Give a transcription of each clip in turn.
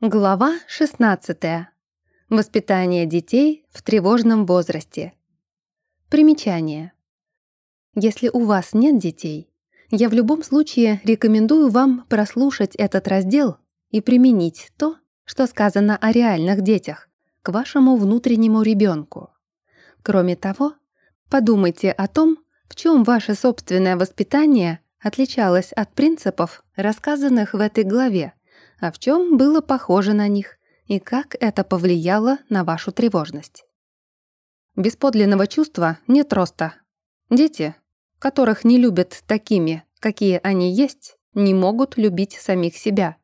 Глава 16. Воспитание детей в тревожном возрасте. Примечание. Если у вас нет детей, я в любом случае рекомендую вам прослушать этот раздел и применить то, что сказано о реальных детях, к вашему внутреннему ребенку. Кроме того, подумайте о том, в чем ваше собственное воспитание отличалось от принципов, рассказанных в этой главе, а в чем было похоже на них и как это повлияло на вашу тревожность. Без подлинного чувства нет роста. Дети, которых не любят такими, какие они есть, не могут любить самих себя.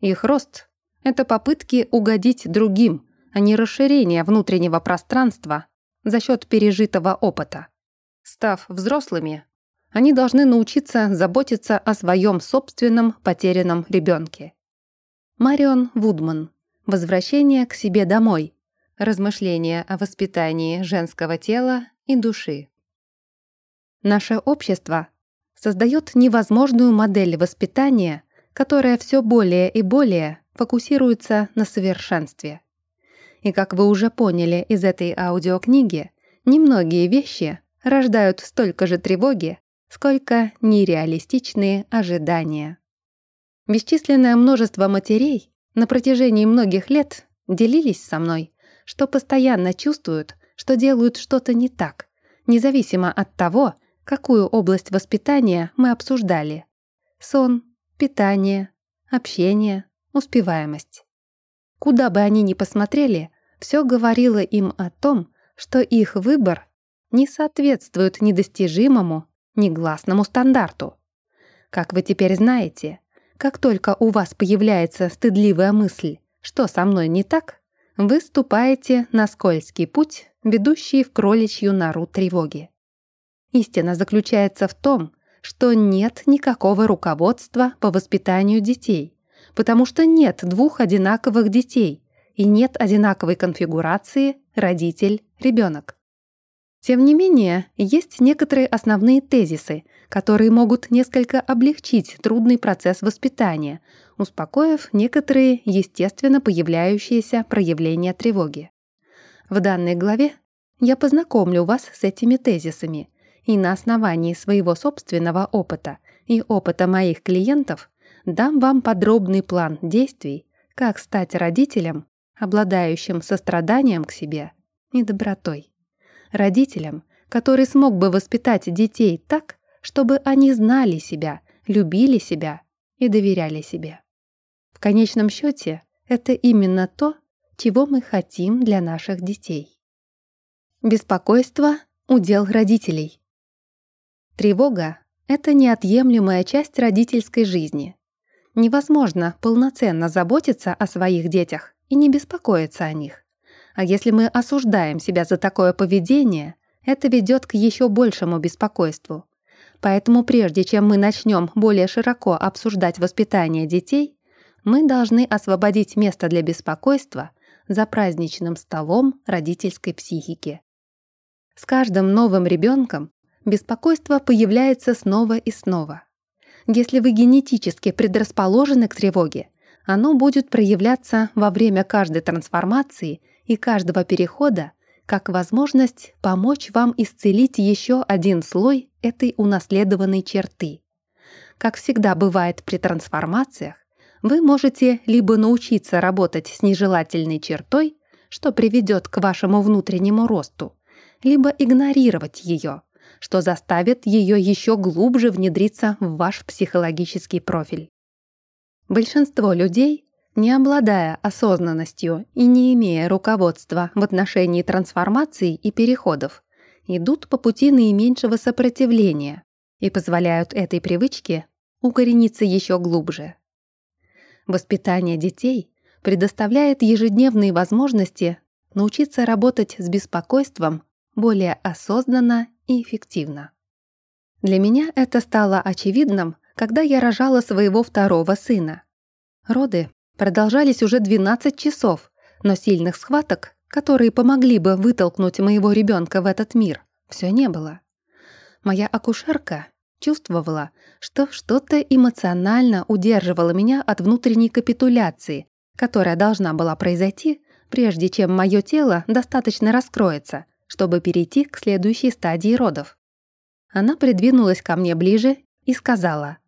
Их рост — это попытки угодить другим, а не расширение внутреннего пространства за счет пережитого опыта. Став взрослыми, они должны научиться заботиться о своем собственном потерянном ребенке. Марион Вудман. Возвращение к себе домой. Размышления о воспитании женского тела и души. Наше общество создает невозможную модель воспитания, которая все более и более фокусируется на совершенстве. И как вы уже поняли из этой аудиокниги, немногие вещи рождают столько же тревоги, сколько нереалистичные ожидания. Бесчисленное множество матерей на протяжении многих лет делились со мной, что постоянно чувствуют, что делают что-то не так, независимо от того, какую область воспитания мы обсуждали. Сон, питание, общение, успеваемость. Куда бы они ни посмотрели, все говорило им о том, что их выбор не соответствует недостижимому, негласному стандарту. Как вы теперь знаете, как только у вас появляется стыдливая мысль, что со мной не так, вы ступаете на скользкий путь, ведущий в кроличью нору тревоги. Истина заключается в том, что нет никакого руководства по воспитанию детей, потому что нет двух одинаковых детей и нет одинаковой конфигурации родитель-ребенок. Тем не менее, есть некоторые основные тезисы, которые могут несколько облегчить трудный процесс воспитания, успокоив некоторые естественно появляющиеся проявления тревоги. В данной главе я познакомлю вас с этими тезисами и на основании своего собственного опыта и опыта моих клиентов дам вам подробный план действий, как стать родителем, обладающим состраданием к себе и добротой. Родителем, который смог бы воспитать детей так, чтобы они знали себя, любили себя и доверяли себе. В конечном счете, это именно то, чего мы хотим для наших детей. Беспокойство – удел родителей. Тревога – это неотъемлемая часть родительской жизни. Невозможно полноценно заботиться о своих детях и не беспокоиться о них. А если мы осуждаем себя за такое поведение, это ведет к еще большему беспокойству. Поэтому прежде чем мы начнем более широко обсуждать воспитание детей, мы должны освободить место для беспокойства за праздничным столом родительской психики. С каждым новым ребенком беспокойство появляется снова и снова. Если вы генетически предрасположены к тревоге, оно будет проявляться во время каждой трансформации и каждого перехода как возможность помочь вам исцелить еще один слой этой унаследованной черты. Как всегда бывает при трансформациях, вы можете либо научиться работать с нежелательной чертой, что приведет к вашему внутреннему росту, либо игнорировать ее, что заставит ее еще глубже внедриться в ваш психологический профиль. Большинство людей не обладая осознанностью и не имея руководства в отношении трансформаций и переходов, идут по пути наименьшего сопротивления и позволяют этой привычке укорениться еще глубже. Воспитание детей предоставляет ежедневные возможности научиться работать с беспокойством более осознанно и эффективно. Для меня это стало очевидным, когда я рожала своего второго сына. Роды продолжались уже 12 часов, но сильных схваток, которые помогли бы вытолкнуть моего ребенка в этот мир, все не было. Моя акушерка чувствовала, что что-то эмоционально удерживало меня от внутренней капитуляции которая должна была произойти, прежде чем мое тело достаточно раскроется, чтобы перейти к следующей стадии родов. Она придвинулась ко мне ближе и сказала,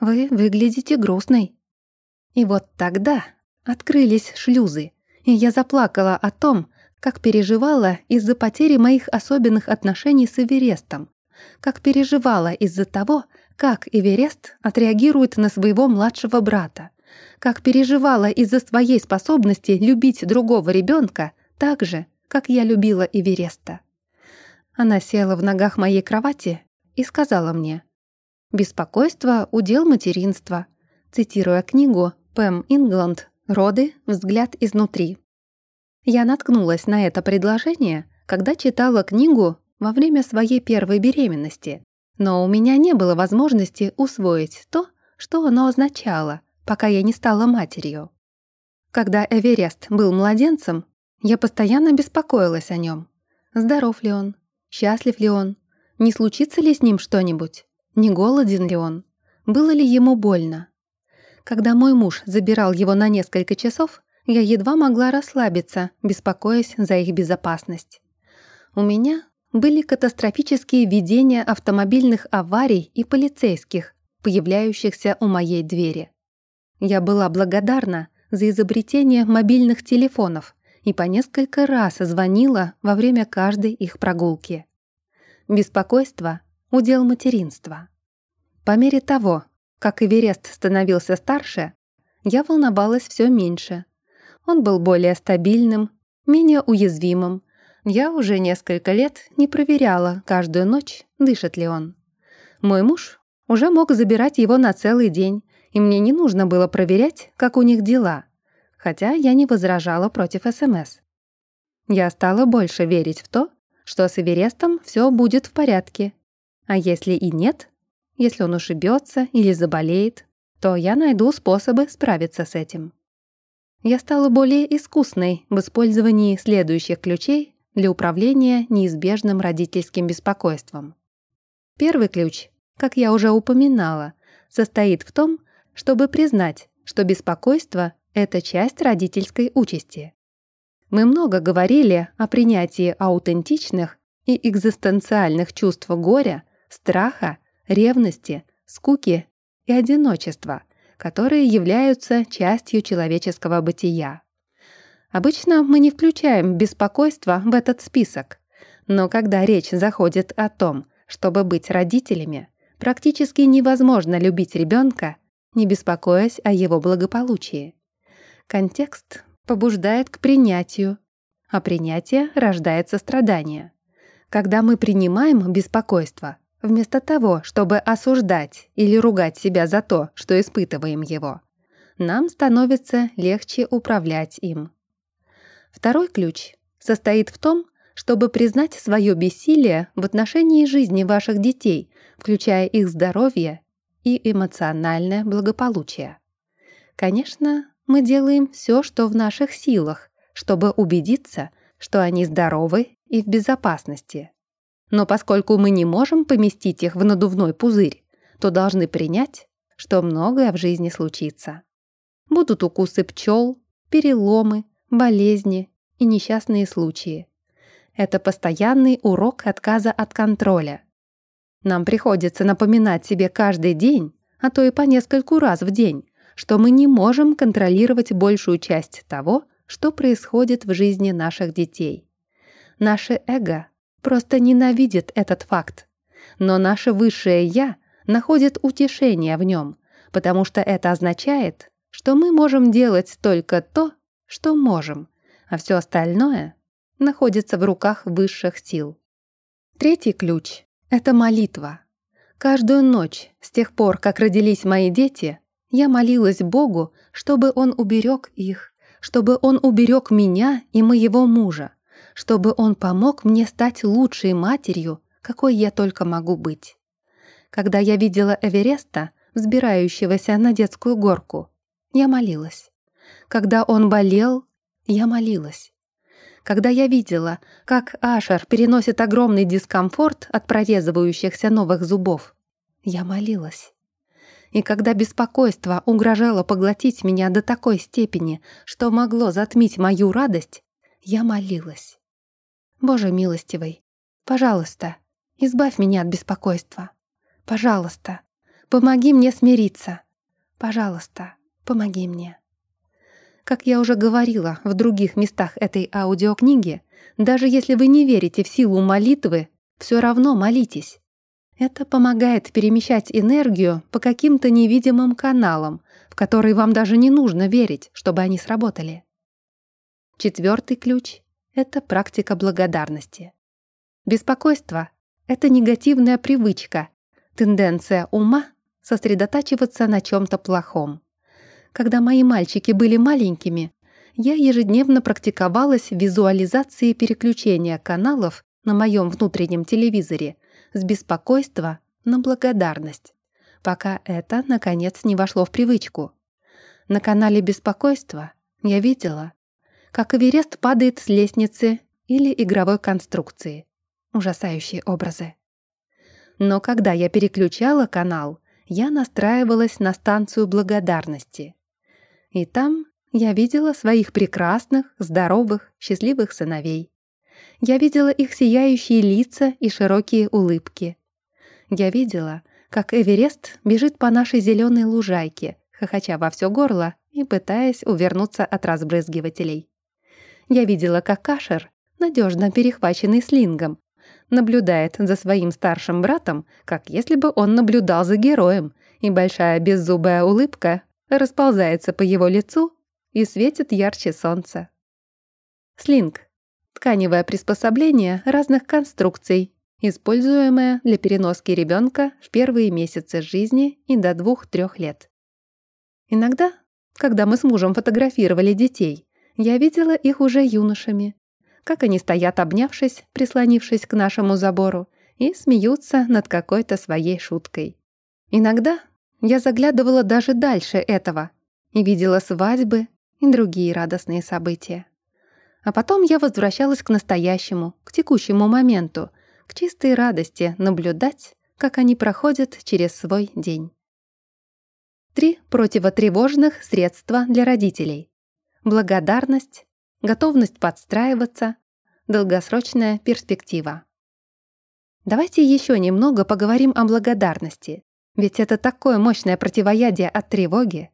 «Вы выглядите грустной». И вот тогда открылись шлюзы, и я заплакала о том, как переживала из-за потери моих особенных отношений с Эверестом, как переживала из-за того, как Эверест отреагирует на своего младшего брата, как переживала из-за своей способности любить другого ребенка так же, как я любила Эвереста. Она села в ногах моей кровати и сказала мне «Беспокойство — удел материнства», цитируя книгу Пэм Ингланд «Роды. Взгляд изнутри». Я наткнулась на это предложение, когда читала книгу во время своей первой беременности, но у меня не было возможности усвоить то, что оно означало, пока я не стала матерью. Когда Эверест был младенцем, я постоянно беспокоилась о нем. Здоров ли он? Счастлив ли он? Не случится ли с ним что-нибудь? Не голоден ли он? Было ли ему больно? Когда мой муж забирал его на несколько часов, я едва могла расслабиться, беспокоясь за их безопасность. У меня были катастрофические видения автомобильных аварий и полицейских, появляющихся у моей двери. Я была благодарна за изобретение мобильных телефонов и по несколько раз звонила во время каждой их прогулки. Беспокойство — удел материнства. По мере того, как Эверест становился старше, я волновалась все меньше. Он был более стабильным, менее уязвимым, я уже несколько лет не проверяла каждую ночь, дышит ли он. Мой муж уже мог забирать его на целый день, и мне не нужно было проверять, как у них дела, хотя я не возражала против СМС. Я стала больше верить в то, что с Эверестом все будет в порядке. А если и нет, если он ушибется или заболеет, то я найду способы справиться с этим. Я стала более искусной в использовании следующих ключей для управления неизбежным родительским беспокойством. Первый ключ, как я уже упоминала, состоит в том, чтобы признать, что беспокойство — это часть родительской участи. Мы много говорили о принятии аутентичных и экзистенциальных чувств горя, страха, ревности, скуки и одиночества, которые являются частью человеческого бытия. Обычно мы не включаем беспокойство в этот список. Но когда речь заходит о том, чтобы быть родителями, практически невозможно любить ребенка, не беспокоясь о его благополучии. Контекст побуждает к принятию, а принятие рождает сострадание. Когда мы принимаем беспокойство, вместо того, чтобы осуждать или ругать себя за то, что испытываем его, нам становится легче управлять им. Второй ключ состоит в том, чтобы признать свое бессилие в отношении жизни ваших детей, включая их здоровье и эмоциональное благополучие. Конечно, мы делаем все, что в наших силах, чтобы убедиться, что они здоровы и в безопасности. Но поскольку мы не можем поместить их в надувной пузырь, то должны принять, что многое в жизни случится. Будут укусы пчел, переломы, болезни и несчастные случаи. Это постоянный урок отказа от контроля. Нам приходится напоминать себе каждый день, а то и по нескольку раз в день, что мы не можем контролировать большую часть того, что происходит в жизни наших детей. Наше эго просто ненавидит этот факт. Но наше высшее «я» находит утешение в нем, потому что это означает, что мы можем делать только то, что можем, а все остальное находится в руках высших сил. Третий ключ — это молитва. Каждую ночь, с тех пор, как родились мои дети, я молилась Богу, чтобы Он уберег их, чтобы Он уберег меня и моего мужа, чтобы Он помог мне стать лучшей матерью, какой я только могу быть. Когда я видела Эвереста, взбирающегося на детскую горку, я молилась. Когда он болел, я молилась. Когда я видела, как Ашер переносит огромный дискомфорт от прорезывающихся новых зубов, я молилась. И когда беспокойство угрожало поглотить меня до такой степени, что могло затмить мою радость, я молилась. «Боже милостивый, пожалуйста, избавь меня от беспокойства. Пожалуйста, помоги мне смириться. Пожалуйста, помоги мне». Как я уже говорила в других местах этой аудиокниги, даже если вы не верите в силу молитвы, все равно молитесь. Это помогает перемещать энергию по каким-то невидимым каналам, в которые вам даже не нужно верить, чтобы они сработали. Четвертый ключ — это практика благодарности. Беспокойство — это негативная привычка, тенденция ума сосредотачиваться на чем-то плохом. Когда мои мальчики были маленькими, я ежедневно практиковалась в визуализации переключения каналов на моем внутреннем телевизоре с беспокойства на благодарность, пока это, наконец, не вошло в привычку. На канале беспокойства я видела, как Эверест падает с лестницы или игровой конструкции. Ужасающие образы. Но когда я переключала канал, я настраивалась на станцию благодарности. И там я видела своих прекрасных, здоровых, счастливых сыновей. Я видела их сияющие лица и широкие улыбки. Я видела, как Эверест бежит по нашей зеленой лужайке, хохоча во все горло и пытаясь увернуться от разбрызгивателей. Я видела, как Кашер, надежно перехваченный слингом, наблюдает за своим старшим братом, как если бы он наблюдал за героем, и большая беззубая улыбка расползается по его лицу и светит ярче солнца. Слинг тканевое приспособление разных конструкций, используемое для переноски ребенка в первые месяцы жизни и до 2-3 лет. Иногда, когда мы с мужем фотографировали детей, я видела их уже юношами, как они стоят обнявшись, прислонившись к нашему забору, и смеются над какой-то своей шуткой. Иногда я заглядывала даже дальше этого и видела свадьбы и другие радостные события. А потом я возвращалась к настоящему, к текущему моменту, к чистой радости наблюдать, как они проходят через свой день. Три противотревожных средства для родителей. Благодарность, готовность подстраиваться, долгосрочная перспектива. Давайте еще немного поговорим о благодарности, ведь это такое мощное противоядие от тревоги.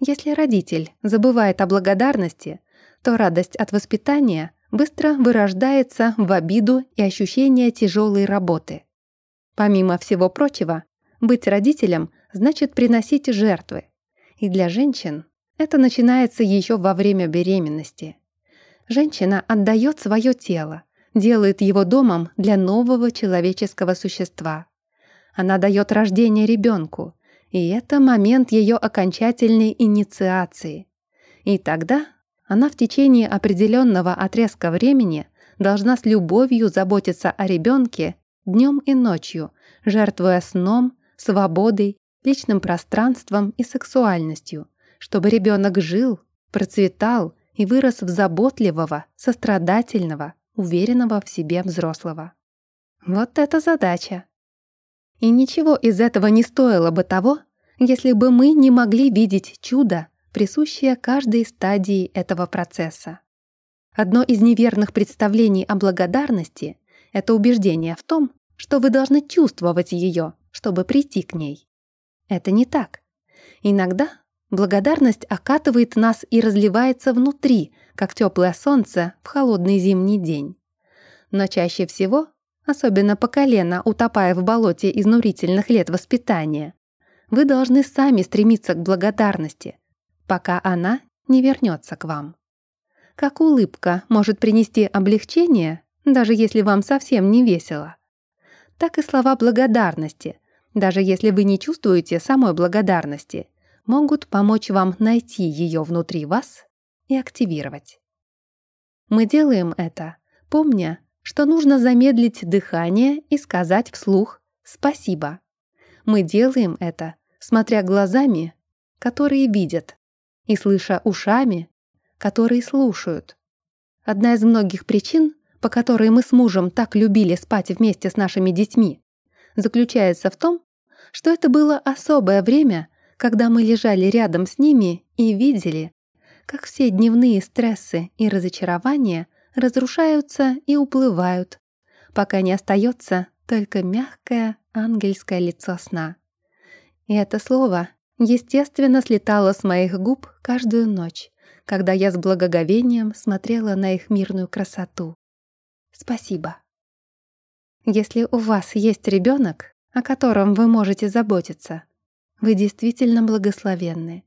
Если родитель забывает о благодарности, то радость от воспитания быстро вырождается в обиду и ощущение тяжелой работы. Помимо всего прочего, быть родителем значит приносить жертвы. И для женщин это начинается еще во время беременности. Женщина отдает свое тело, делает его домом для нового человеческого существа. Она дает рождение ребенку, и это момент ее окончательной инициации. И тогда она в течение определенного отрезка времени должна с любовью заботиться о ребенке днем и ночью, жертвуя сном, свободой, личным пространством и сексуальностью, чтобы ребенок жил, процветал и вырос в заботливого, сострадательного, уверенного в себе взрослого. Вот это задача. И ничего из этого не стоило бы того, если бы мы не могли видеть чудо присущая каждой стадии этого процесса. Одно из неверных представлений о благодарности — это убеждение в том, что вы должны чувствовать ее, чтобы прийти к ней. Это не так. Иногда благодарность окатывает нас и разливается внутри, как теплое солнце в холодный зимний день. Но чаще всего, особенно по колено утопая в болоте изнурительных лет воспитания, вы должны сами стремиться к благодарности, пока она не вернется к вам. Как улыбка может принести облегчение, даже если вам совсем не весело, так и слова благодарности, даже если вы не чувствуете самой благодарности, могут помочь вам найти ее внутри вас и активировать. Мы делаем это, помня, что нужно замедлить дыхание и сказать вслух «спасибо». Мы делаем это, смотря глазами, которые видят, и слыша ушами, которые слушают. Одна из многих причин, по которой мы с мужем так любили спать вместе с нашими детьми, заключается в том, что это было особое время, когда мы лежали рядом с ними и видели, как все дневные стрессы и разочарования разрушаются и уплывают, пока не остается только мягкое ангельское лицо сна. И это слово, естественно, слетало с моих губ каждую ночь, когда я с благоговением смотрела на их мирную красоту. Спасибо. Если у вас есть ребенок, о котором вы можете заботиться, вы действительно благословенны.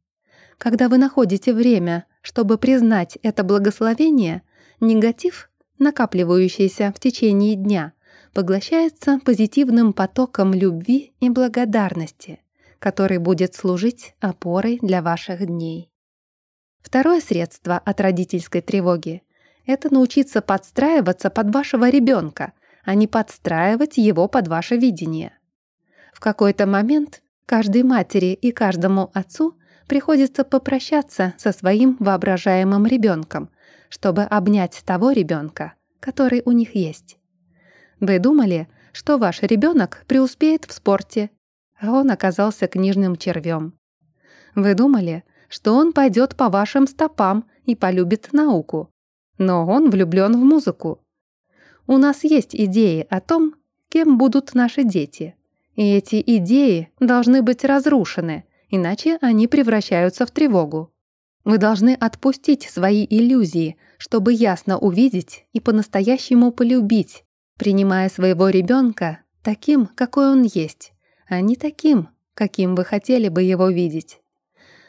Когда вы находите время, чтобы признать это благословение, негатив, накапливающийся в течение дня, поглощается позитивным потоком любви и благодарности, который будет служить опорой для ваших дней. Второе средство от родительской тревоги – это научиться подстраиваться под вашего ребенка, а не подстраивать его под ваше видение. В какой-то момент каждой матери и каждому отцу приходится попрощаться со своим воображаемым ребенком, чтобы обнять того ребенка, который у них есть. Вы думали, что ваш ребенок преуспеет в спорте, а он оказался книжным червем. Вы думали, что он пойдет по вашим стопам и полюбит науку. Но он влюблен в музыку. У нас есть идеи о том, кем будут наши дети. И эти идеи должны быть разрушены, иначе они превращаются в тревогу. Вы должны отпустить свои иллюзии, чтобы ясно увидеть и по-настоящему полюбить, принимая своего ребенка таким, какой он есть, а не таким, каким вы хотели бы его видеть.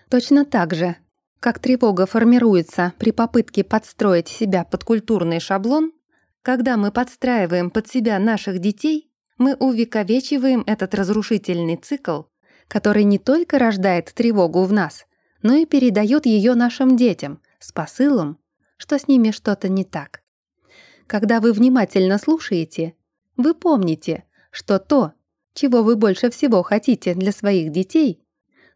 Точно так же, как тревога формируется при попытке подстроить себя под культурный шаблон, когда мы подстраиваем под себя наших детей, мы увековечиваем этот разрушительный цикл, который не только рождает тревогу в нас, но и передает ее нашим детям с посылом, что с ними что-то не так. Когда вы внимательно слушаете, вы помните, что то, чего вы больше всего хотите для своих детей,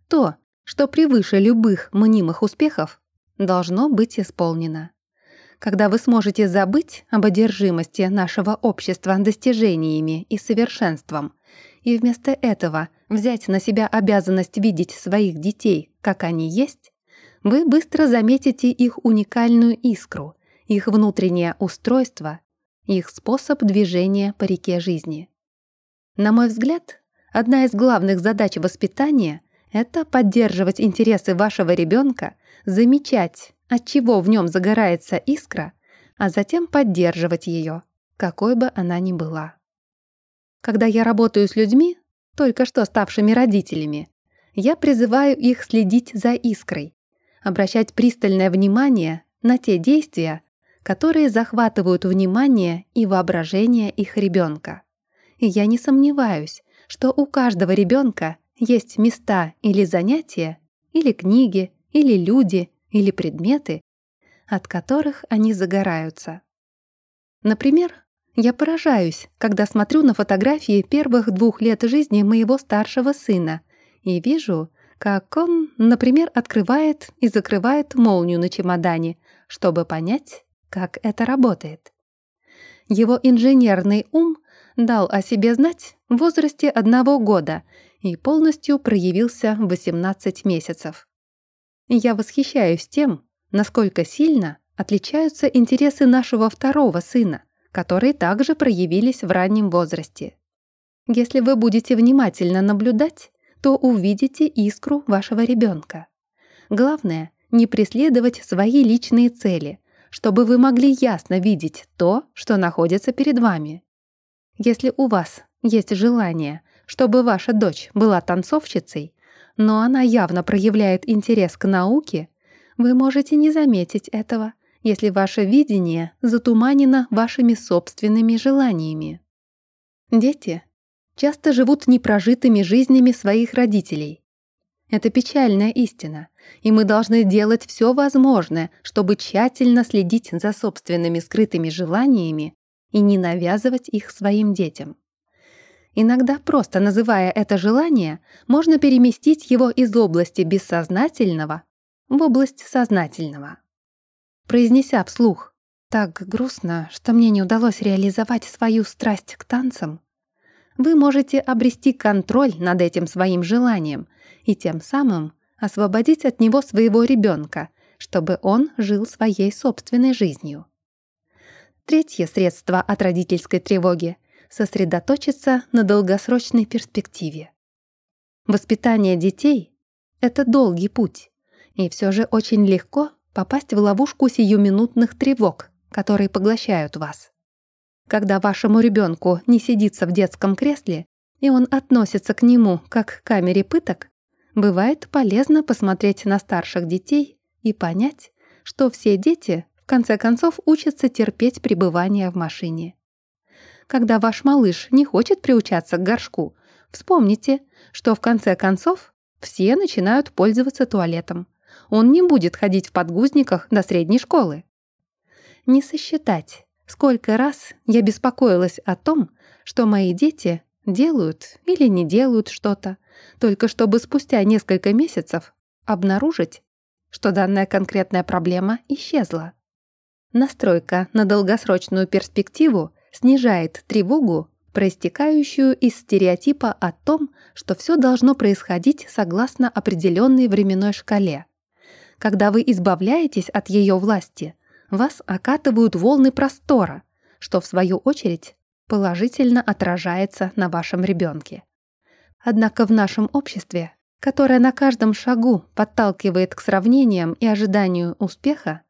то, что превыше любых мнимых успехов, должно быть исполнено. Когда вы сможете забыть об одержимости нашего общества достижениями и совершенством, и вместо этого взять на себя обязанность видеть своих детей, как они есть, вы быстро заметите их уникальную искру, их внутреннее устройство, их способ движения по реке жизни. На мой взгляд, одна из главных задач воспитания это поддерживать интересы вашего ребенка, замечать, от чего в нем загорается искра, а затем поддерживать ее, какой бы она ни была. Когда я работаю с людьми, только что ставшими родителями, я призываю их следить за искрой, обращать пристальное внимание на те действия, которые захватывают внимание и воображение их ребенка. И я не сомневаюсь, что у каждого ребенка есть места или занятия, или книги, или люди, или предметы, от которых они загораются. Например, я поражаюсь, когда смотрю на фотографии первых двух лет жизни моего старшего сына и вижу, как он, например, открывает и закрывает молнию на чемодане, чтобы понять, как это работает. Его инженерный ум дал о себе знать в возрасте одного года и полностью проявился в 18 месяцев. Я восхищаюсь тем, насколько сильно отличаются интересы нашего второго сына, которые также проявились в раннем возрасте. Если вы будете внимательно наблюдать, то увидите искру вашего ребенка. Главное — не преследовать свои личные цели, чтобы вы могли ясно видеть то, что находится перед вами. Если у вас есть желание чтобы ваша дочь была танцовщицей, но она явно проявляет интерес к науке, вы можете не заметить этого, если ваше видение затуманено вашими собственными желаниями. Дети часто живут непрожитыми жизнями своих родителей. Это печальная истина, и мы должны делать все возможное, чтобы тщательно следить за собственными скрытыми желаниями и не навязывать их своим детям. Иногда, просто называя это желание, можно переместить его из области бессознательного в область сознательного. Произнеся вслух «Так грустно, что мне не удалось реализовать свою страсть к танцам», вы можете обрести контроль над этим своим желанием и тем самым освободить от него своего ребенка, чтобы он жил своей собственной жизнью. Третье средство от родительской тревоги — сосредоточиться на долгосрочной перспективе. Воспитание детей — это долгий путь, и все же очень легко попасть в ловушку сиюминутных тревог, которые поглощают вас. Когда вашему ребенку не сидится в детском кресле, и он относится к нему как к камере пыток, бывает полезно посмотреть на старших детей и понять, что все дети в конце концов учатся терпеть пребывание в машине. Когда ваш малыш не хочет приучаться к горшку, вспомните, что в конце концов все начинают пользоваться туалетом. Он не будет ходить в подгузниках до средней школы. Не сосчитать, сколько раз я беспокоилась о том, что мои дети делают или не делают что-то, только чтобы спустя несколько месяцев обнаружить, что данная конкретная проблема исчезла. Настройка на долгосрочную перспективу снижает тревогу, проистекающую из стереотипа о том, что все должно происходить согласно определенной временной шкале. Когда вы избавляетесь от ее власти, вас окатывают волны простора, что в свою очередь положительно отражается на вашем ребенке. Однако в нашем обществе, которое на каждом шагу подталкивает к сравнениям и ожиданию успеха,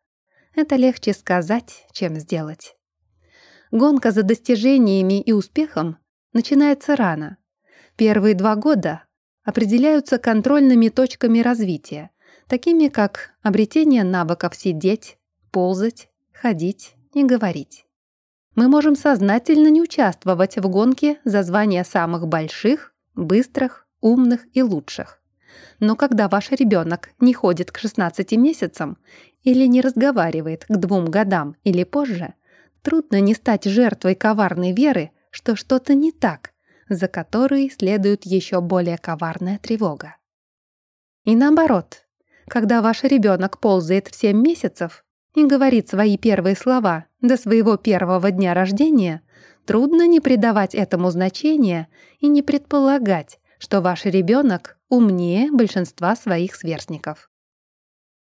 это легче сказать, чем сделать. Гонка за достижениями и успехом начинается рано. Первые два года определяются контрольными точками развития, такими как обретение навыков сидеть, ползать, ходить и говорить мы можем сознательно не участвовать в гонке за звание самых больших, быстрых, умных и лучших. Но когда ваш ребенок не ходит к 16 месяцам или не разговаривает к двум годам или позже, трудно не стать жертвой коварной веры, что что-то не так, за которой следует еще более коварная тревога. И наоборот, когда ваш ребенок ползает в 7 месяцев, и говорит свои первые слова до своего первого дня рождения, трудно не придавать этому значения и не предполагать, что ваш ребенок умнее большинства своих сверстников.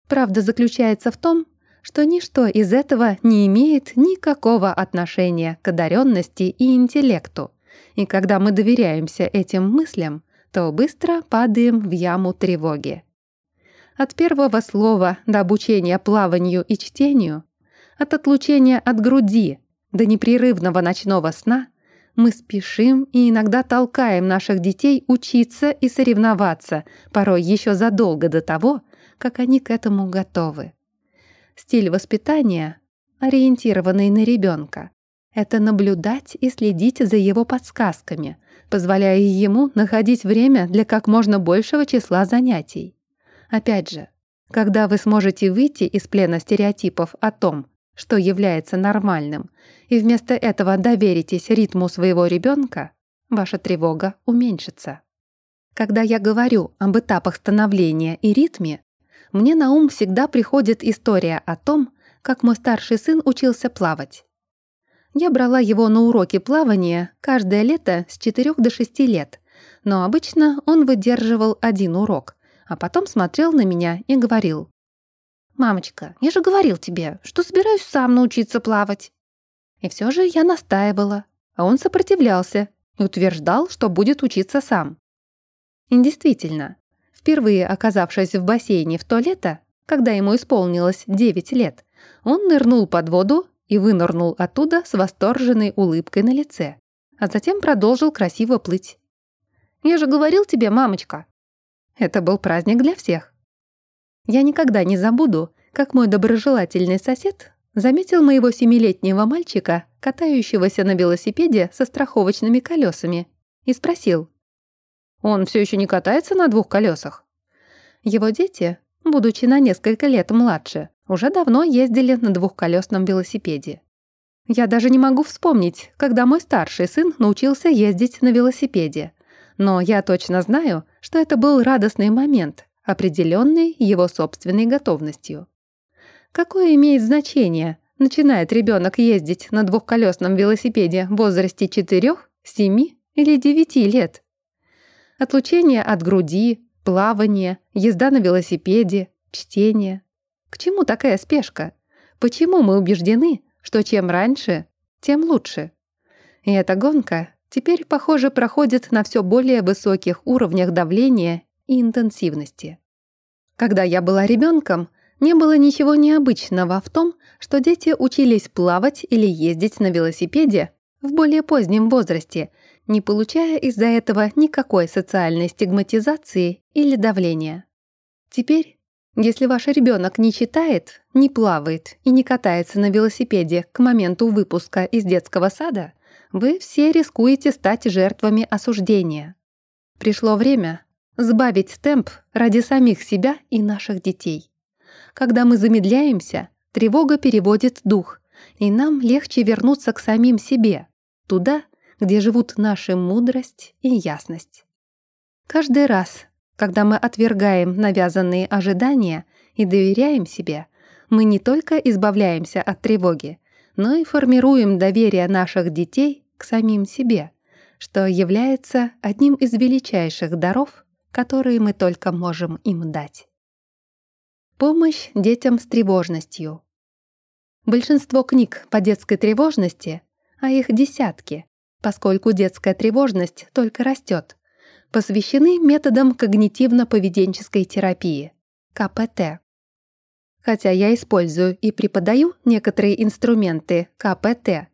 Правда заключается в том, что ничто из этого не имеет никакого отношения к одаренности и интеллекту, и когда мы доверяемся этим мыслям, то быстро падаем в яму тревоги. От первого слова до обучения плаванию и чтению, от отлучения от груди до непрерывного ночного сна мы спешим и иногда толкаем наших детей учиться и соревноваться, порой еще задолго до того, как они к этому готовы. Стиль воспитания, ориентированный на ребенка, это наблюдать и следить за его подсказками, позволяя ему находить время для как можно большего числа занятий. Опять же, когда вы сможете выйти из плена стереотипов о том, что является нормальным, и вместо этого доверитесь ритму своего ребенка, ваша тревога уменьшится. Когда я говорю об этапах становления и ритме, мне на ум всегда приходит история о том, как мой старший сын учился плавать. Я брала его на уроки плавания каждое лето с 4 до 6 лет, но обычно он выдерживал один урок, а потом смотрел на меня и говорил. «Мамочка, я же говорил тебе, что собираюсь сам научиться плавать». И все же я настаивала, а он сопротивлялся и утверждал, что будет учиться сам. И действительно, впервые оказавшись в бассейне в то лето, когда ему исполнилось 9 лет, он нырнул под воду и вынырнул оттуда с восторженной улыбкой на лице, а затем продолжил красиво плыть. «Я же говорил тебе, мамочка, это был праздник для всех. Я никогда не забуду, как мой доброжелательный сосед заметил моего семилетнего мальчика, катающегося на велосипеде со страховочными колесами, и спросил. «Он все еще не катается на двух колесах?» Его дети, будучи на несколько лет младше, уже давно ездили на двухколесном велосипеде. Я даже не могу вспомнить, когда мой старший сын научился ездить на велосипеде но я точно знаю, что это был радостный момент, определенный его собственной готовностью. Какое имеет значение, начинает ребенок ездить на двухколесном велосипеде в возрасте 4, 7 или 9 лет? Отлучение от груди, плавание, езда на велосипеде, чтение. К чему такая спешка? Почему мы убеждены, что чем раньше, тем лучше? И эта гонка теперь, похоже, проходит на все более высоких уровнях давления и интенсивности. Когда я была ребенком, не было ничего необычного в том, что дети учились плавать или ездить на велосипеде в более позднем возрасте, не получая из-за этого никакой социальной стигматизации или давления. Теперь, если ваш ребенок не читает, не плавает и не катается на велосипеде к моменту выпуска из детского сада, вы все рискуете стать жертвами осуждения. Пришло время сбавить темп ради самих себя и наших детей. Когда мы замедляемся, тревога переводит дух, и нам легче вернуться к самим себе, туда, где живут наша мудрость и ясность. Каждый раз, когда мы отвергаем навязанные ожидания и доверяем себе, мы не только избавляемся от тревоги, но и формируем доверие наших детей к самим себе, что является одним из величайших даров, которые мы только можем им дать. Помощь детям с тревожностью. Большинство книг по детской тревожности, а их десятки, поскольку детская тревожность только растет, посвящены методам когнитивно-поведенческой терапии, КПТ. Хотя я использую и преподаю некоторые инструменты КПТ,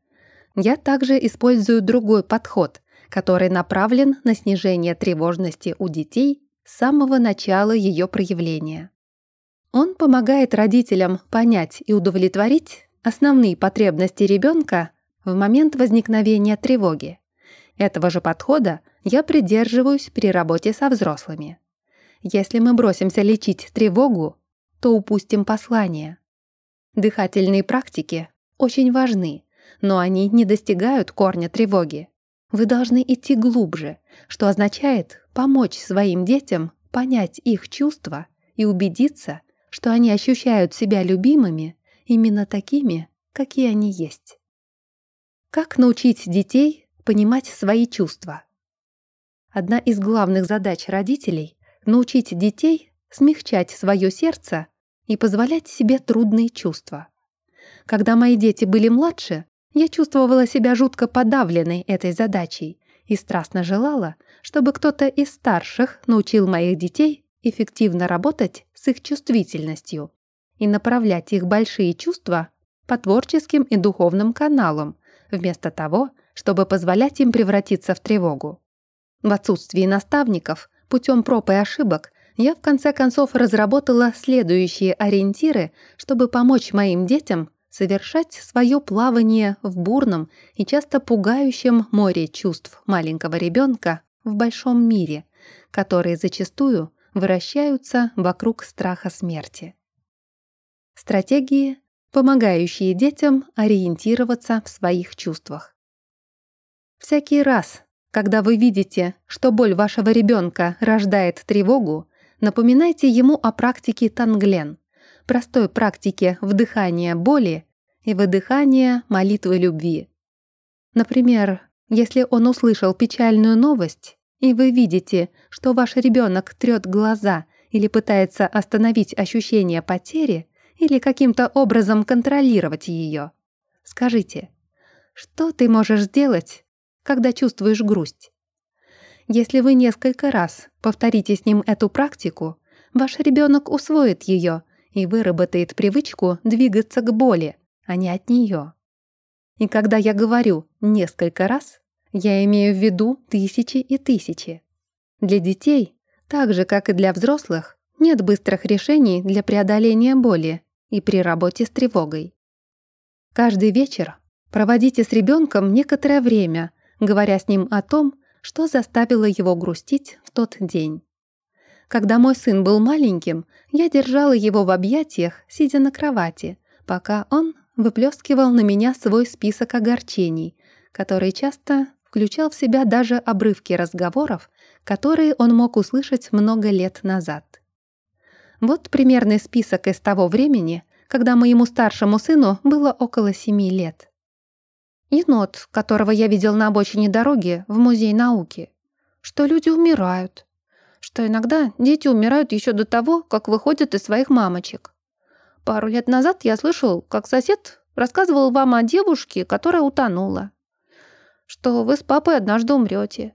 я также использую другой подход, который направлен на снижение тревожности у детей с самого начала ее проявления. Он помогает родителям понять и удовлетворить основные потребности ребенка в момент возникновения тревоги. Этого же подхода я придерживаюсь при работе со взрослыми. Если мы бросимся лечить тревогу, то упустим послание. Дыхательные практики очень важны, но они не достигают корня тревоги. Вы должны идти глубже, что означает помочь своим детям понять их чувства и убедиться, что они ощущают себя любимыми именно такими, какие они есть. Как научить детей понимать свои чувства? Одна из главных задач родителей — научить детей смягчать свое сердце и позволять себе трудные чувства. Когда мои дети были младше, я чувствовала себя жутко подавленной этой задачей и страстно желала, чтобы кто-то из старших научил моих детей эффективно работать с их чувствительностью и направлять их большие чувства по творческим и духовным каналам, вместо того, чтобы позволять им превратиться в тревогу. В отсутствии наставников, путем проб и ошибок, я в конце концов разработала следующие ориентиры, чтобы помочь моим детям совершать свое плавание в бурном и часто пугающем море чувств маленького ребенка в большом мире, которые зачастую вращаются вокруг страха смерти. Стратегии, помогающие детям ориентироваться в своих чувствах. Всякий раз, когда вы видите, что боль вашего ребенка рождает тревогу, напоминайте ему о практике Танглен, простой практике вдыхания боли и выдыхания молитвы любви. Например, если он услышал печальную новость, и вы видите, что ваш ребенок трет глаза или пытается остановить ощущение потери или каким-то образом контролировать ее, скажите, что ты можешь сделать, когда чувствуешь грусть? Если вы несколько раз повторите с ним эту практику, ваш ребенок усвоит ее и выработает привычку двигаться к боли, а не от нее. И когда я говорю «несколько раз», я имею в виду тысячи и тысячи. Для детей, так же, как и для взрослых, нет быстрых решений для преодоления боли и при работе с тревогой. Каждый вечер проводите с ребенком некоторое время, говоря с ним о том, что заставило его грустить в тот день. Когда мой сын был маленьким, я держала его в объятиях, сидя на кровати, пока он выплескивал на меня свой список огорчений, который часто включал в себя даже обрывки разговоров, которые он мог услышать много лет назад. Вот примерный список из того времени, когда моему старшему сыну было около семи лет. Енот, которого я видел на обочине дороги в Музей науки. Что люди умирают. что иногда дети умирают еще до того, как выходят из своих мамочек. Пару лет назад я слышал, как сосед рассказывал вам о девушке, которая утонула. Что вы с папой однажды умрете.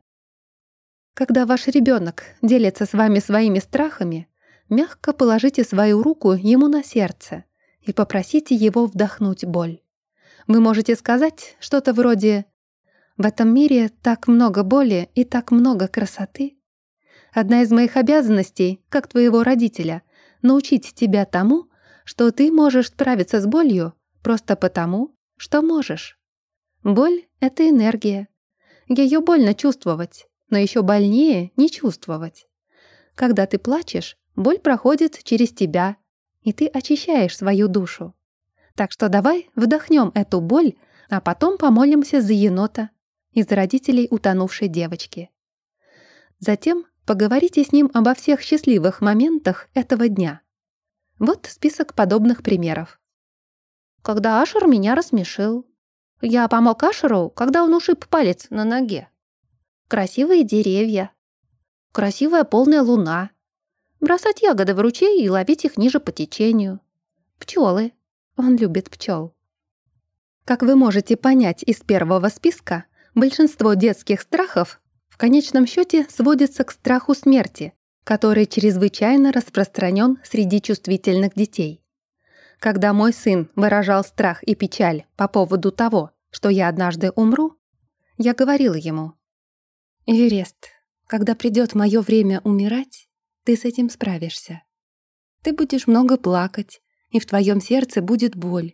Когда ваш ребенок делится с вами своими страхами, мягко положите свою руку ему на сердце и попросите его вдохнуть боль. Вы можете сказать что-то вроде «В этом мире так много боли и так много красоты». Одна из моих обязанностей, как твоего родителя, научить тебя тому, что ты можешь справиться с болью просто потому, что можешь. Боль — это энергия. Ее больно чувствовать, но еще больнее не чувствовать. Когда ты плачешь, боль проходит через тебя, и ты очищаешь свою душу. Так что давай вдохнем эту боль, а потом помолимся за енота из родителей утонувшей девочки. Затем поговорите с ним обо всех счастливых моментах этого дня. Вот список подобных примеров. Когда Ашер меня рассмешил. Я помог Ашеру, когда он ушиб палец на ноге. Красивые деревья. Красивая полная луна. Бросать ягоды в ручей и ловить их ниже по течению. Пчелы. Он любит пчел. Как вы можете понять из первого списка, большинство детских страхов в конечном счете сводится к страху смерти, который чрезвычайно распространен среди чувствительных детей. Когда мой сын выражал страх и печаль по поводу того, что я однажды умру, я говорила ему, «Эверест, когда придет мое время умирать, ты с этим справишься. Ты будешь много плакать, и в твоем сердце будет боль,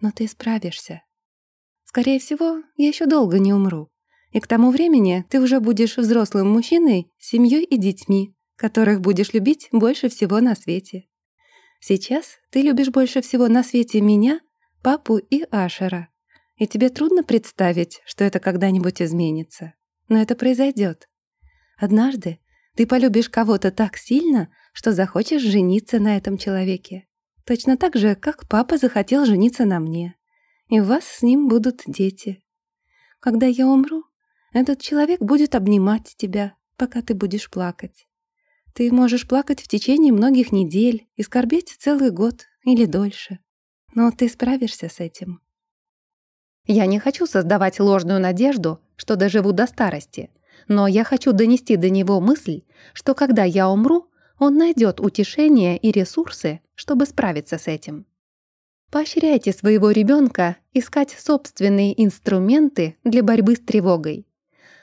но ты справишься. Скорее всего, я еще долго не умру, и к тому времени ты уже будешь взрослым мужчиной с семьей и детьми, которых будешь любить больше всего на свете. Сейчас ты любишь больше всего на свете меня, папу и Ашера, и тебе трудно представить, что это когда-нибудь изменится. Но это произойдет. Однажды ты полюбишь кого-то так сильно, что захочешь жениться на этом человеке. Точно так же, как папа захотел жениться на мне. И у вас с ним будут дети. Когда я умру, этот человек будет обнимать тебя, пока ты будешь плакать. Ты можешь плакать в течение многих недель и скорбеть целый год или дольше. Но ты справишься с этим. Я не хочу создавать ложную надежду, что доживу до старости, но я хочу донести до него мысль, что когда я умру, он найдет утешение и ресурсы, чтобы справиться с этим. Поощряйте своего ребенка искать собственные инструменты для борьбы с тревогой.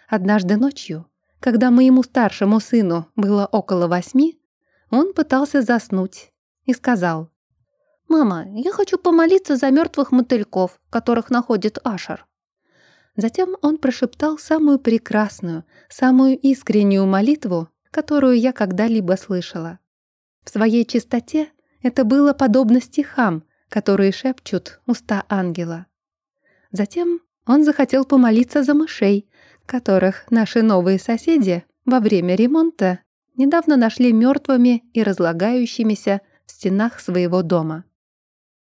Однажды ночью, когда моему старшему сыну было около восьми, он пытался заснуть и сказал, «Мама, я хочу помолиться за мертвых мотыльков, которых находит Ашер». Затем он прошептал самую прекрасную, самую искреннюю молитву, которую я когда-либо слышала. В своей чистоте это было подобно стихам, которые шепчут уста ангела. Затем он захотел помолиться за мышей, которых наши новые соседи во время ремонта недавно нашли мертвыми и разлагающимися в стенах своего дома.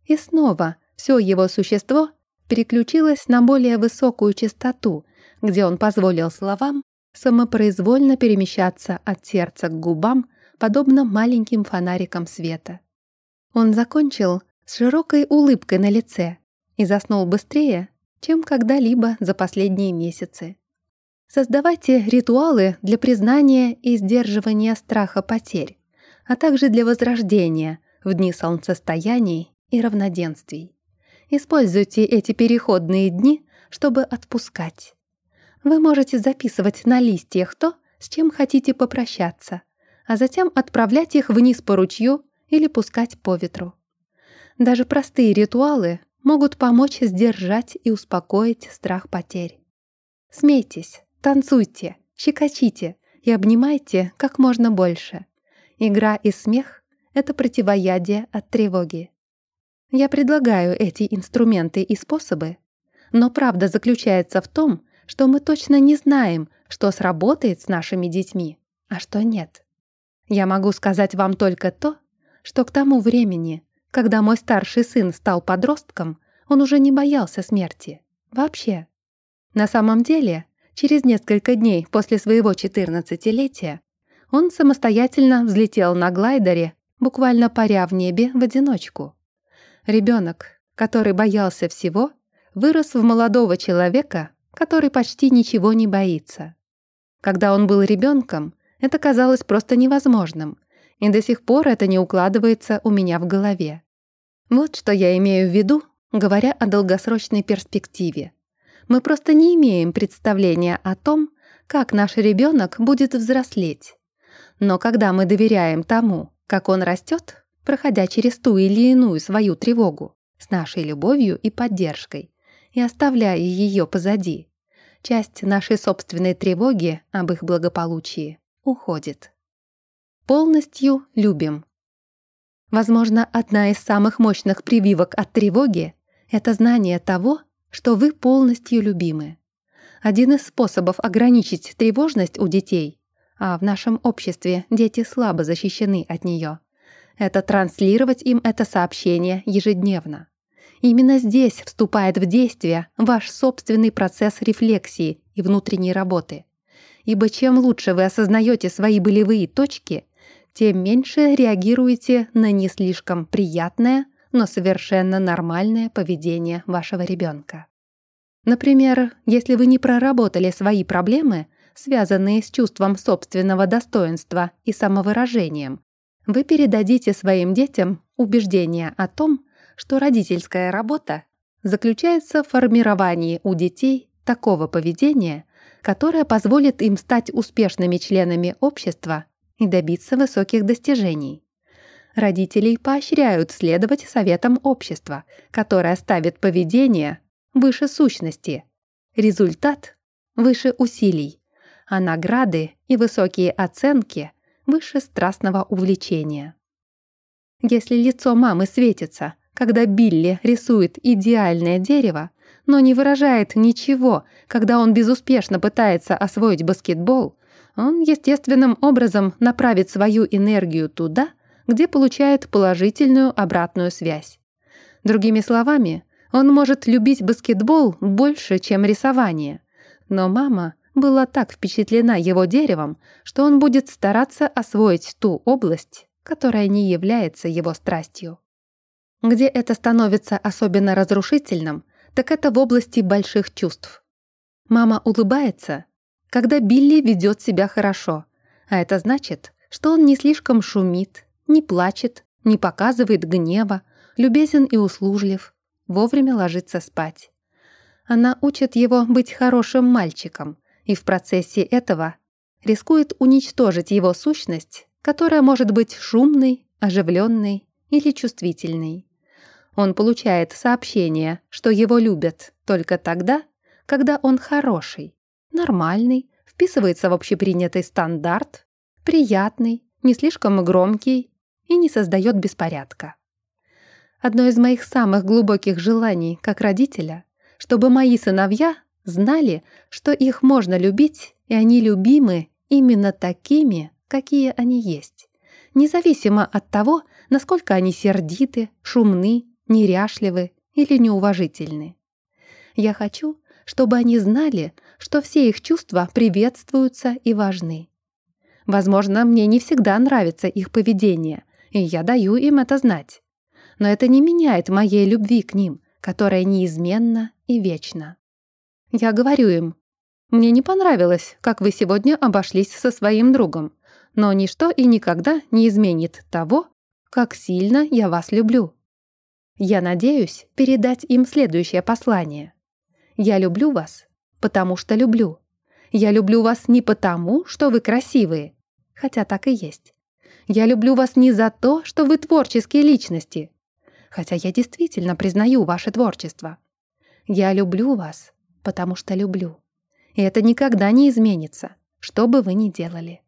И снова все его существо переключилось на более высокую частоту, где он позволил словам самопроизвольно перемещаться от сердца к губам, подобно маленьким фонарикам света. Он закончил с широкой улыбкой на лице и заснул быстрее, чем когда-либо за последние месяцы. Создавайте ритуалы для признания и сдерживания страха потерь, а также для возрождения в дни солнцестояний и равноденствий. Используйте эти переходные дни, чтобы отпускать. Вы можете записывать на листьях то, с чем хотите попрощаться, а затем отправлять их вниз по ручью или пускать по ветру. Даже простые ритуалы могут помочь сдержать и успокоить страх потерь. Смейтесь, танцуйте, щекочите и обнимайте как можно больше. Игра и смех — это противоядие от тревоги. Я предлагаю эти инструменты и способы, но правда заключается в том, что мы точно не знаем, что сработает с нашими детьми, а что нет. Я могу сказать вам только то, что к тому времени, когда мой старший сын стал подростком, он уже не боялся смерти. Вообще. На самом деле, через несколько дней после своего 14-летия он самостоятельно взлетел на глайдере, буквально паря в небе в одиночку. Ребенок, который боялся всего, вырос в молодого человека, который почти ничего не боится. Когда он был ребенком, это казалось просто невозможным, и до сих пор это не укладывается у меня в голове. Вот что я имею в виду, говоря о долгосрочной перспективе. Мы просто не имеем представления о том, как наш ребенок будет взрослеть. Но когда мы доверяем тому, как он растет, проходя через ту или иную свою тревогу, с нашей любовью и поддержкой, и оставляя ее позади, часть нашей собственной тревоги об их благополучии уходит. Полностью любим. Возможно, одна из самых мощных прививок от тревоги — это знание того, что вы полностью любимы. Один из способов ограничить тревожность у детей, а в нашем обществе дети слабо защищены от нее, это транслировать им это сообщение ежедневно. Именно здесь вступает в действие ваш собственный процесс рефлексии и внутренней работы. Ибо чем лучше вы осознаете свои болевые точки, тем меньше реагируете на не слишком приятное, но совершенно нормальное поведение вашего ребенка. Например, если вы не проработали свои проблемы, связанные с чувством собственного достоинства и самовыражением, вы передадите своим детям убеждение о том, что родительская работа заключается в формировании у детей такого поведения, которое позволит им стать успешными членами общества и добиться высоких достижений. Родителей поощряют следовать советам общества, которое ставит поведение выше сущности, результат выше усилий, а награды и высокие оценки выше страстного увлечения. Если лицо мамы светится, когда Билли рисует идеальное дерево, но не выражает ничего, когда он безуспешно пытается освоить баскетбол, он естественным образом направит свою энергию туда, где получает положительную обратную связь. Другими словами, он может любить баскетбол больше, чем рисование. Но мама была так впечатлена его деревом, что он будет стараться освоить ту область, которая не является его страстью. Где это становится особенно разрушительным, так это в области больших чувств. Мама улыбается, когда Билли ведет себя хорошо, а это значит, что он не слишком шумит, не плачет, не показывает гнева, любезен и услужлив, вовремя ложится спать. Она учит его быть хорошим мальчиком и в процессе этого рискует уничтожить его сущность, которая может быть шумной, оживленной или чувствительной. Он получает сообщение, что его любят только тогда, когда он хороший, нормальный, вписывается в общепринятый стандарт, приятный, не слишком громкий и не создает беспорядка. Одно из моих самых глубоких желаний как родителя, чтобы мои сыновья знали, что их можно любить, и они любимы именно такими, какие они есть, независимо от того, насколько они сердиты, шумны, неряшливы или неуважительны. Я хочу, чтобы они знали, что все их чувства приветствуются и важны. Возможно, мне не всегда нравится их поведение, и я даю им это знать. Но это не меняет моей любви к ним, которая неизменна и вечна. Я говорю им, «Мне не понравилось, как вы сегодня обошлись со своим другом, но ничто и никогда не изменит того, как сильно я вас люблю». Я надеюсь передать им следующее послание. Я люблю вас, потому что люблю. Я люблю вас не потому, что вы красивые, хотя так и есть. Я люблю вас не за то, что вы творческие личности, хотя я действительно признаю ваше творчество. Я люблю вас, потому что люблю. И это никогда не изменится, что бы вы ни делали.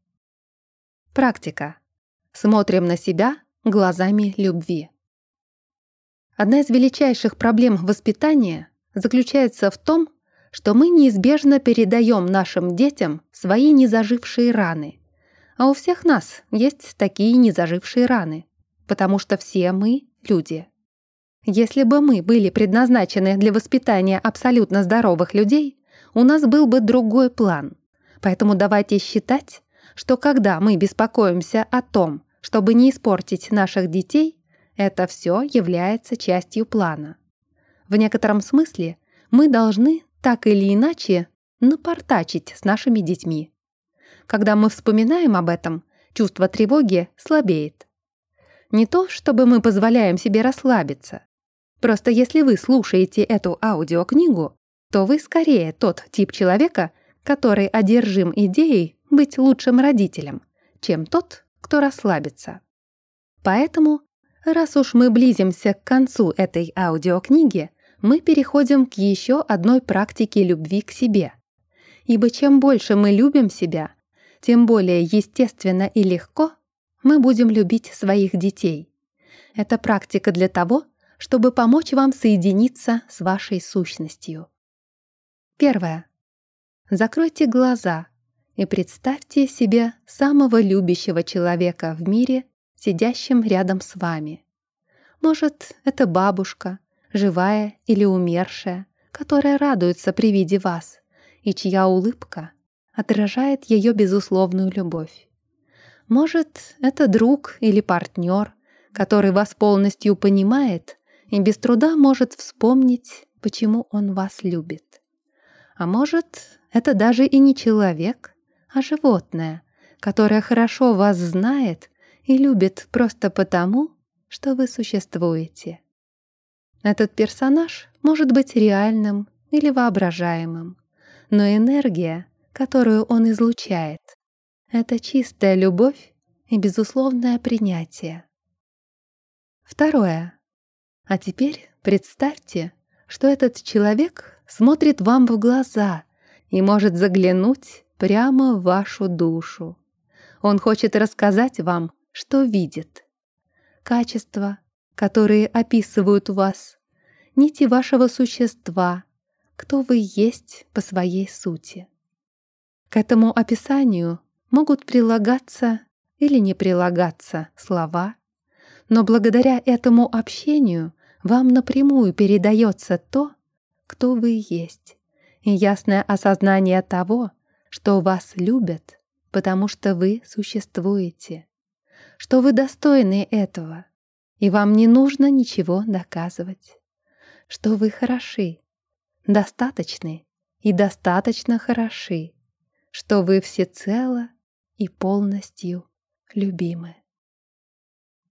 Практика. Смотрим на себя глазами любви. Одна из величайших проблем воспитания заключается в том, что мы неизбежно передаем нашим детям свои незажившие раны. А у всех нас есть такие незажившие раны, потому что все мы — люди. Если бы мы были предназначены для воспитания абсолютно здоровых людей, у нас был бы другой план. Поэтому давайте считать, что когда мы беспокоимся о том, чтобы не испортить наших детей, это все является частью плана. В некотором смысле мы должны так или иначе напортачить с нашими детьми. Когда мы вспоминаем об этом, чувство тревоги слабеет. Не то, чтобы мы позволяем себе расслабиться. Просто если вы слушаете эту аудиокнигу, то вы скорее тот тип человека, который одержим идеей быть лучшим родителем, чем тот, кто расслабится. Поэтому, раз уж мы близимся к концу этой аудиокниги, мы переходим к еще одной практике любви к себе. Ибо чем больше мы любим себя, тем более естественно и легко мы будем любить своих детей. Это практика для того, чтобы помочь вам соединиться с вашей сущностью. Первое. Закройте глаза и представьте себе самого любящего человека в мире, сидящим рядом с вами. Может, это бабушка, живая или умершая, которая радуется при виде вас, и чья улыбка отражает ее безусловную любовь. Может, это друг или партнер, который вас полностью понимает и без труда может вспомнить, почему он вас любит. А может, это даже и не человек, а животное, которое хорошо вас знает и любит просто потому, что вы существуете. Этот персонаж может быть реальным или воображаемым, но энергия, которую он излучает, это чистая любовь и безусловное принятие. Второе. А теперь представьте, что этот человек смотрит вам в глаза и может заглянуть прямо в вашу душу. Он хочет рассказать вам, что видит. Качества, которые описывают вас, нити вашего существа, кто вы есть по своей сути. К этому описанию могут прилагаться или не прилагаться слова, но благодаря этому общению вам напрямую передается то, кто вы есть, и ясное осознание того, что вас любят, потому что вы существуете, что вы достойны этого, и вам не нужно ничего доказывать, что вы хороши, достаточны и достаточно хороши, что вы всецело и полностью любимы.